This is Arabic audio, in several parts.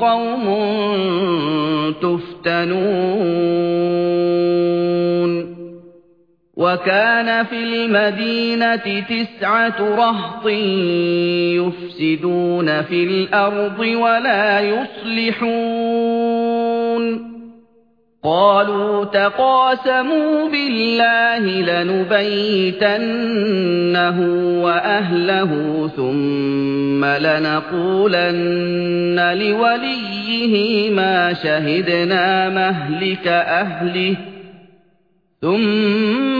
قَوْمٌ تُفْتَنُونَ وَكَانَ فِي الْمَدِينَةِ تِسْعَةُ رَهْطٍ يُفْسِدُونَ فِي الْأَرْضِ وَلَا يُصْلِحُونَ قَالُوا تَقَاسَمُوا بِاللَّهِ لَنُبَيِّتَنَّهُ وَأَهْلَهُ ثُمَّ لَنَقُولَنَّ لِوَلِيِّهِ مَا شَهِدْنَا مَهْلِكَ أَهْلِهِ ثُمَّ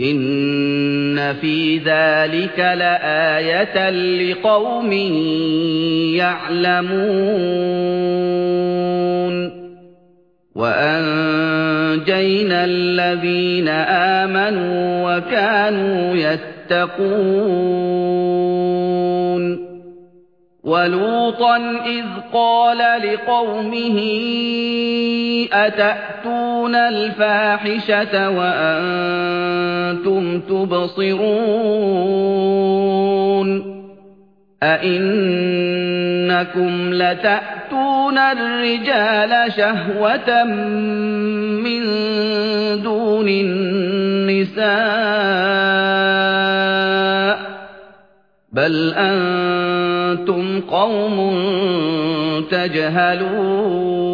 إِنَّ فِي ذَلِكَ لَآيَةً لِقَوْمٍ يَعْلَمُونَ وَأَنجَيْنَا الَّذِينَ آمَنُوا وَكَانُوا يَتَّقُونَ وَلُوطًا إِذْ قَالَ لِقَوْمِهِ أَتَأْتُونَ الْفَاحِشَةَ وَأَنتُمْ تُبْصِرُونَ؟ أَئِنَّكُمْ لَتَأْتُونَ الرِّجَالَ شَهْوَةً مِّن دُونِ النِّسَاءِ؟ بَلْ أنتم قوم تجهلون.